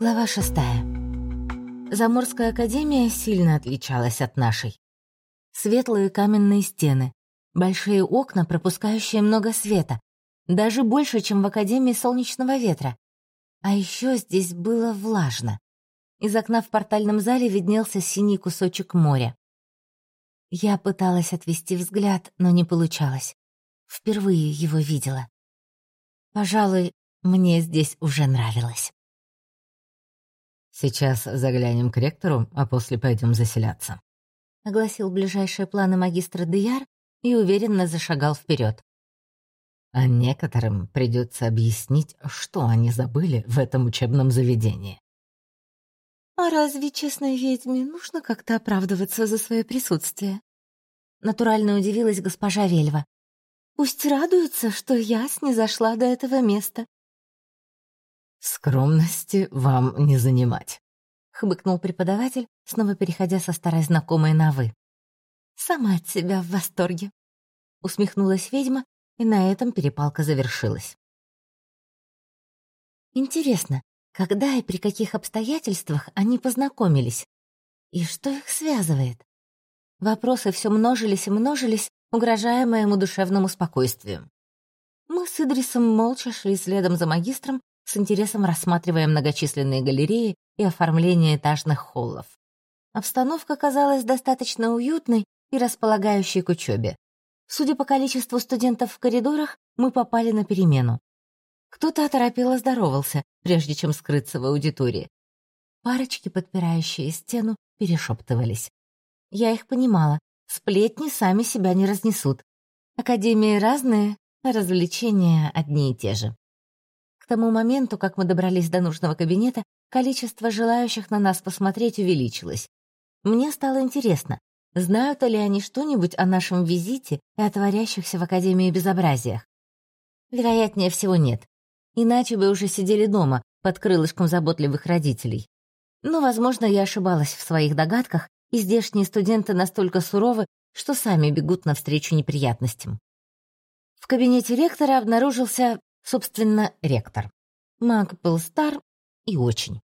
Глава шестая. Заморская академия сильно отличалась от нашей. Светлые каменные стены, большие окна, пропускающие много света, даже больше, чем в Академии Солнечного Ветра. А еще здесь было влажно. Из окна в портальном зале виднелся синий кусочек моря. Я пыталась отвести взгляд, но не получалось. Впервые его видела. Пожалуй, мне здесь уже нравилось. «Сейчас заглянем к ректору, а после пойдем заселяться», — огласил ближайшие планы магистра Деяр и уверенно зашагал вперед. «А некоторым придется объяснить, что они забыли в этом учебном заведении». «А разве честной ведьме нужно как-то оправдываться за свое присутствие?» Натурально удивилась госпожа Вельва. «Пусть радуется, что я снизошла до этого места». «Скромности вам не занимать», — хмыкнул преподаватель, снова переходя со старой знакомой на «вы». «Сама от себя в восторге», — усмехнулась ведьма, и на этом перепалка завершилась. Интересно, когда и при каких обстоятельствах они познакомились? И что их связывает? Вопросы все множились и множились, угрожая моему душевному спокойствию. Мы с Идрисом молча шли следом за магистром, с интересом рассматривая многочисленные галереи и оформление этажных холлов. Обстановка казалась достаточно уютной и располагающей к учебе. Судя по количеству студентов в коридорах, мы попали на перемену. Кто-то оторопело здоровался, прежде чем скрыться в аудитории. Парочки, подпирающие стену, перешептывались. Я их понимала. Сплетни сами себя не разнесут. Академии разные, а развлечения одни и те же. Тому моменту, как мы добрались до нужного кабинета, количество желающих на нас посмотреть увеличилось. Мне стало интересно, знают ли они что-нибудь о нашем визите и о творящихся в Академии безобразиях. Вероятнее всего нет. Иначе бы уже сидели дома, под крылышком заботливых родителей. Но, возможно, я ошибалась в своих догадках, и здешние студенты настолько суровы, что сами бегут навстречу неприятностям. В кабинете ректора обнаружился, собственно, ректор. Маг был стар и очень.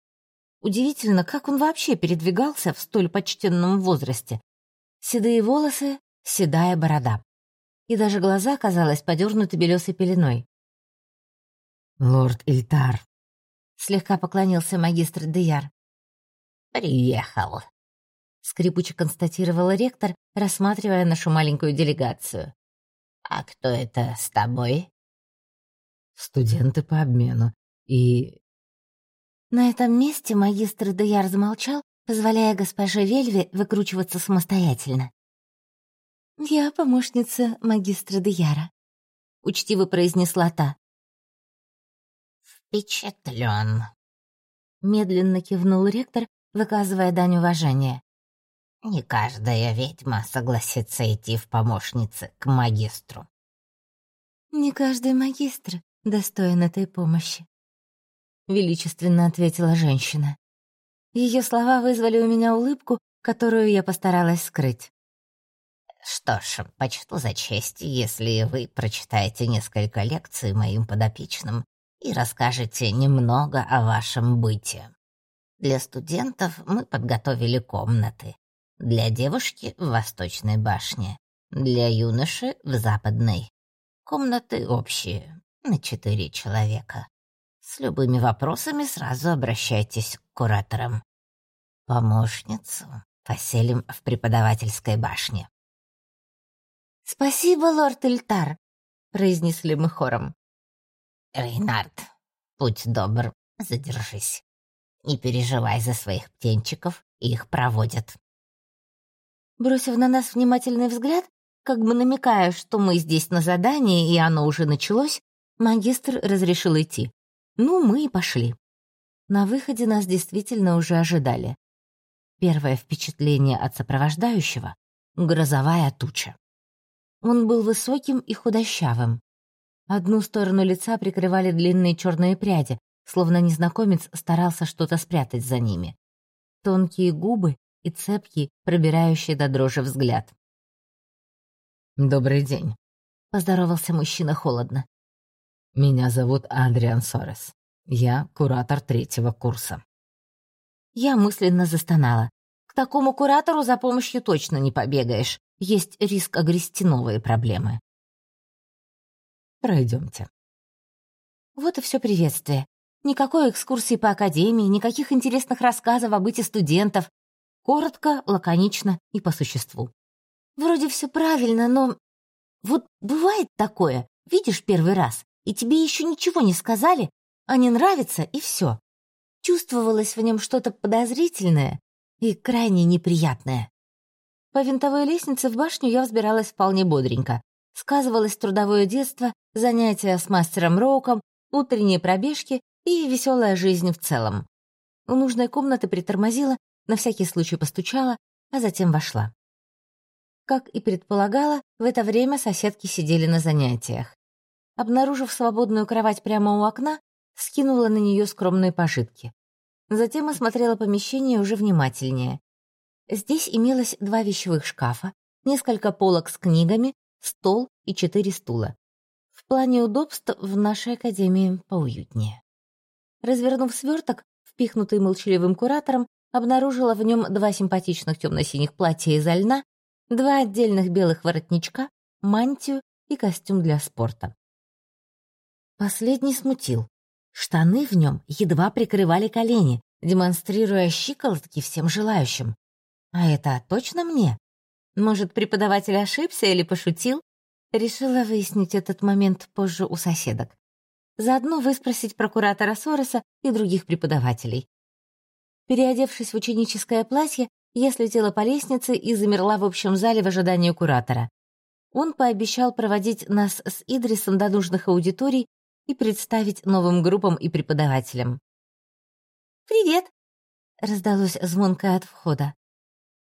Удивительно, как он вообще передвигался в столь почтенном возрасте. Седые волосы, седая борода. И даже глаза, казалось, подернуты белесой пеленой. «Лорд Ильтар», — слегка поклонился магистр Деяр. «Приехал», скрипуче констатировал ректор, рассматривая нашу маленькую делегацию. «А кто это с тобой?» «Студенты по обмену. И...» На этом месте магистр Деяр замолчал, позволяя госпоже Вельве выкручиваться самостоятельно. «Я помощница магистра Деяра», — учтиво произнесла та. «Впечатлен», — медленно кивнул ректор, выказывая дань уважения. Не каждая ведьма согласится идти в помощницы к магистру. Не каждый магистр достоин этой помощи, величественно ответила женщина. Ее слова вызвали у меня улыбку, которую я постаралась скрыть. Что ж, почту за честь, если вы прочитаете несколько лекций моим подопечным и расскажете немного о вашем быте. Для студентов мы подготовили комнаты. Для девушки в восточной башне, для юноши в западной. Комнаты общие, на четыре человека. С любыми вопросами сразу обращайтесь к кураторам. Помощницу поселим в преподавательской башне. «Спасибо, лорд Эльтар», — произнесли мы хором. «Рейнард, будь добр, задержись. Не переживай за своих птенчиков, их проводят. Бросив на нас внимательный взгляд, как бы намекая, что мы здесь на задании, и оно уже началось, магистр разрешил идти. Ну, мы и пошли. На выходе нас действительно уже ожидали. Первое впечатление от сопровождающего — грозовая туча. Он был высоким и худощавым. Одну сторону лица прикрывали длинные черные пряди, словно незнакомец старался что-то спрятать за ними. Тонкие губы и цепкий, пробирающий до дрожи взгляд. «Добрый день», — поздоровался мужчина холодно. «Меня зовут Адриан Сорес. Я куратор третьего курса». Я мысленно застонала. К такому куратору за помощью точно не побегаешь. Есть риск огрести новые проблемы. Пройдемте. Вот и все приветствие. Никакой экскурсии по академии, никаких интересных рассказов о быте студентов. Коротко, лаконично и по существу. Вроде все правильно, но... Вот бывает такое, видишь первый раз, и тебе еще ничего не сказали, а не нравится, и все. Чувствовалось в нем что-то подозрительное и крайне неприятное. По винтовой лестнице в башню я взбиралась вполне бодренько. Сказывалось трудовое детство, занятия с мастером Роуком, утренние пробежки и веселая жизнь в целом. У нужной комнаты притормозила, на всякий случай постучала, а затем вошла. Как и предполагала, в это время соседки сидели на занятиях. Обнаружив свободную кровать прямо у окна, скинула на нее скромные пожитки. Затем осмотрела помещение уже внимательнее. Здесь имелось два вещевых шкафа, несколько полок с книгами, стол и четыре стула. В плане удобств в нашей академии поуютнее. Развернув сверток, впихнутый молчаливым куратором, обнаружила в нем два симпатичных темно-синих платья из льна, два отдельных белых воротничка, мантию и костюм для спорта. Последний смутил. Штаны в нем едва прикрывали колени, демонстрируя щиколотки всем желающим. А это точно мне? Может, преподаватель ошибся или пошутил? Решила выяснить этот момент позже у соседок. Заодно выспросить прокуратора Сороса и других преподавателей. Переодевшись в ученическое платье, я слетела по лестнице и замерла в общем зале в ожидании куратора. Он пообещал проводить нас с Идрисом до нужных аудиторий и представить новым группам и преподавателям. «Привет!» — раздалось звонко от входа.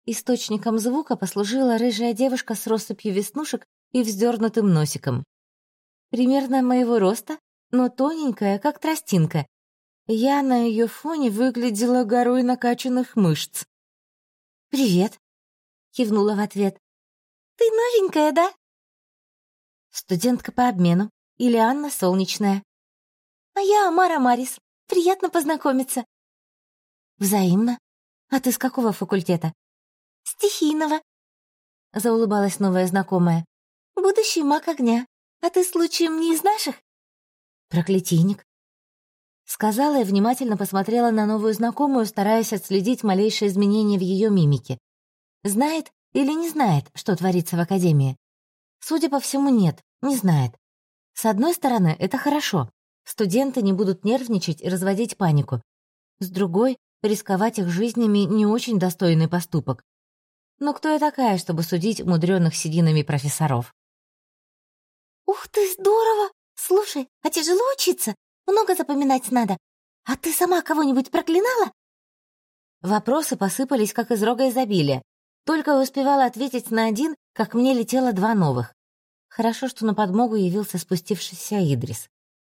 Источником звука послужила рыжая девушка с россыпью веснушек и вздернутым носиком. Примерно моего роста, но тоненькая, как тростинка. Я на ее фоне выглядела горой накачанных мышц. «Привет!» — кивнула в ответ. «Ты новенькая, да?» «Студентка по обмену», или Анна Солнечная. А я Амара Марис. Приятно познакомиться. Взаимно. А ты с какого факультета? Стихийного. Заулыбалась новая знакомая. Будущий маг огня. А ты случаем не из наших? Проклятийник. Сказала и внимательно посмотрела на новую знакомую, стараясь отследить малейшие изменения в ее мимике. Знает или не знает, что творится в Академии? Судя по всему, нет, не знает. С одной стороны, это хорошо. Студенты не будут нервничать и разводить панику. С другой, рисковать их жизнями не очень достойный поступок. Но кто я такая, чтобы судить умудренных сединами профессоров? «Ух ты, здорово! Слушай, а тяжело учиться? Много запоминать надо. А ты сама кого-нибудь проклинала?» Вопросы посыпались, как из рога изобилия. Только успевала ответить на один, как мне летело два новых. Хорошо, что на подмогу явился спустившийся Идрис.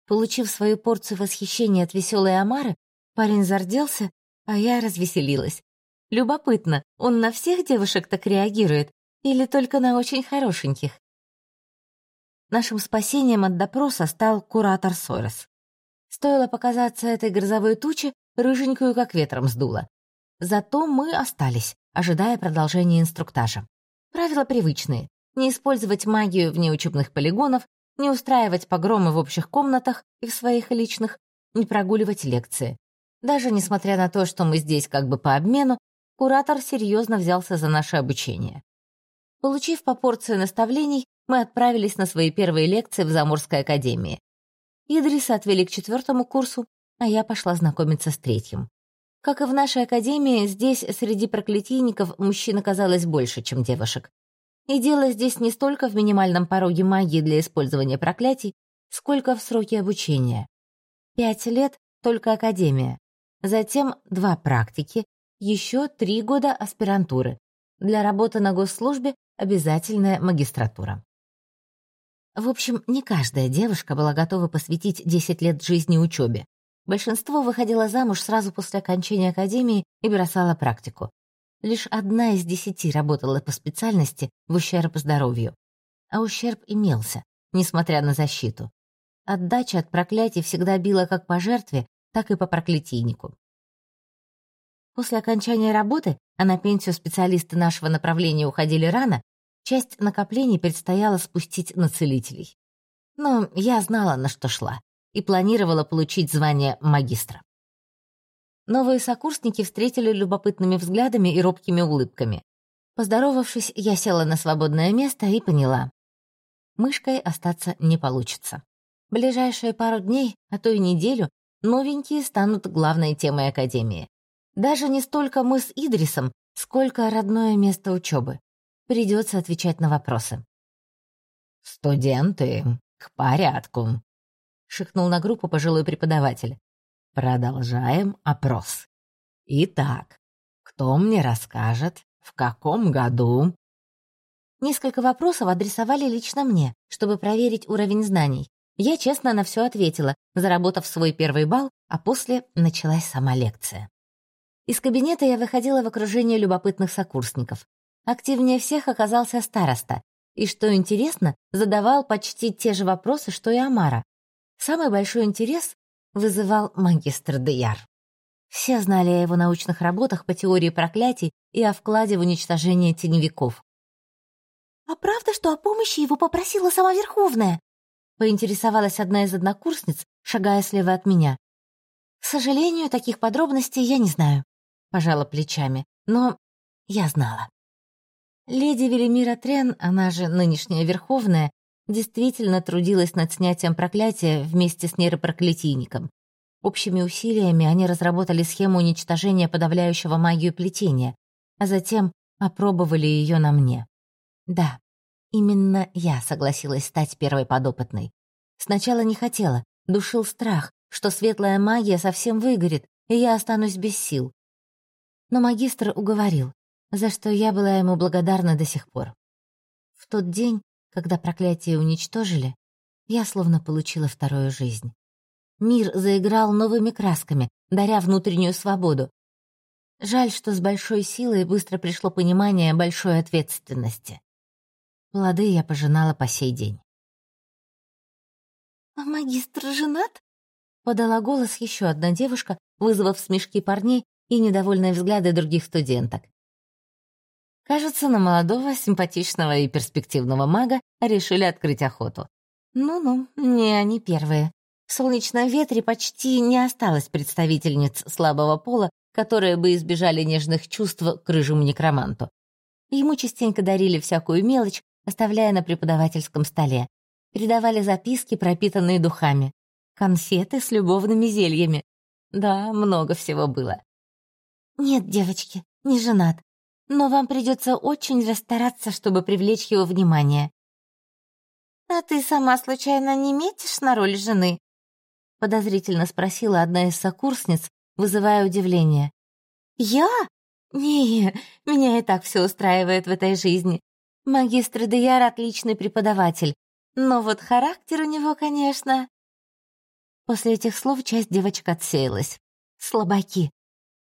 Получив свою порцию восхищения от веселой Амары, парень зарделся, а я развеселилась. Любопытно, он на всех девушек так реагирует или только на очень хорошеньких? Нашим спасением от допроса стал куратор Сорос. Стоило показаться этой грозовой туче, рыженькую как ветром сдуло. Зато мы остались, ожидая продолжения инструктажа. Правила привычные не использовать магию вне учебных полигонов, не устраивать погромы в общих комнатах и в своих личных, не прогуливать лекции. Даже несмотря на то, что мы здесь как бы по обмену, куратор серьезно взялся за наше обучение. Получив по порции наставлений, мы отправились на свои первые лекции в Заморской академии. Идриса отвели к четвертому курсу, а я пошла знакомиться с третьим. Как и в нашей академии, здесь среди проклятийников мужчин оказалось больше, чем девушек. И дело здесь не столько в минимальном пороге магии для использования проклятий, сколько в сроке обучения. Пять лет — только академия. Затем два практики, еще три года аспирантуры. Для работы на госслужбе обязательная магистратура. В общем, не каждая девушка была готова посвятить 10 лет жизни учебе. Большинство выходило замуж сразу после окончания академии и бросало практику. Лишь одна из десяти работала по специальности в ущерб здоровью. А ущерб имелся, несмотря на защиту. Отдача от проклятий всегда била как по жертве, так и по проклятийнику. После окончания работы, а на пенсию специалисты нашего направления уходили рано, часть накоплений предстояло спустить на целителей. Но я знала, на что шла, и планировала получить звание магистра. Новые сокурсники встретили любопытными взглядами и робкими улыбками. Поздоровавшись, я села на свободное место и поняла. Мышкой остаться не получится. Ближайшие пару дней, а то и неделю, новенькие станут главной темой Академии. Даже не столько мы с Идрисом, сколько родное место учебы. Придется отвечать на вопросы. «Студенты, к порядку», — шикнул на группу пожилой преподаватель. «Продолжаем опрос. Итак, кто мне расскажет, в каком году?» Несколько вопросов адресовали лично мне, чтобы проверить уровень знаний. Я честно на все ответила, заработав свой первый балл, а после началась сама лекция. Из кабинета я выходила в окружении любопытных сокурсников. Активнее всех оказался староста, и, что интересно, задавал почти те же вопросы, что и Амара. Самый большой интерес вызывал магистр Деяр. Все знали о его научных работах по теории проклятий и о вкладе в уничтожение теневиков. «А правда, что о помощи его попросила сама Верховная?» — поинтересовалась одна из однокурсниц, шагая слева от меня. «К сожалению, таких подробностей я не знаю пожала плечами, но я знала. Леди Велимира Трен, она же нынешняя Верховная, действительно трудилась над снятием проклятия вместе с нейропроклятийником. Общими усилиями они разработали схему уничтожения подавляющего магию плетения, а затем опробовали ее на мне. Да, именно я согласилась стать первой подопытной. Сначала не хотела, душил страх, что светлая магия совсем выгорит, и я останусь без сил но магистр уговорил, за что я была ему благодарна до сих пор. В тот день, когда проклятие уничтожили, я словно получила вторую жизнь. Мир заиграл новыми красками, даря внутреннюю свободу. Жаль, что с большой силой быстро пришло понимание большой ответственности. Плоды я пожинала по сей день. «А магистр женат?» — подала голос еще одна девушка, вызвав смешки парней и недовольные взгляды других студенток. Кажется, на молодого, симпатичного и перспективного мага решили открыть охоту. Ну-ну, не они первые. В солнечном ветре почти не осталось представительниц слабого пола, которые бы избежали нежных чувств к рыжему некроманту. Ему частенько дарили всякую мелочь, оставляя на преподавательском столе. Передавали записки, пропитанные духами. Конфеты с любовными зельями. Да, много всего было. «Нет, девочки, не женат. Но вам придется очень расстараться, чтобы привлечь его внимание». «А ты сама случайно не метишь на роль жены?» Подозрительно спросила одна из сокурсниц, вызывая удивление. «Я? Не, меня и так все устраивает в этой жизни. Магистр Деяр отличный преподаватель, но вот характер у него, конечно...» После этих слов часть девочек отсеялась. Слабаки.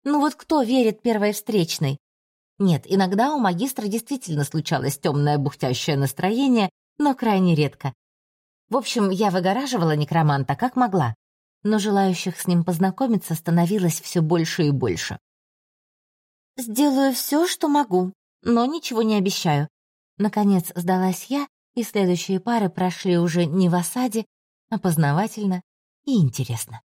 Ну вот кто верит первой встречной? Нет, иногда у магистра действительно случалось темное бухтящее настроение, но крайне редко. В общем, я выгораживала некроманта как могла, но желающих с ним познакомиться становилось все больше и больше. «Сделаю все, что могу, но ничего не обещаю». Наконец сдалась я, и следующие пары прошли уже не в осаде, а познавательно и интересно.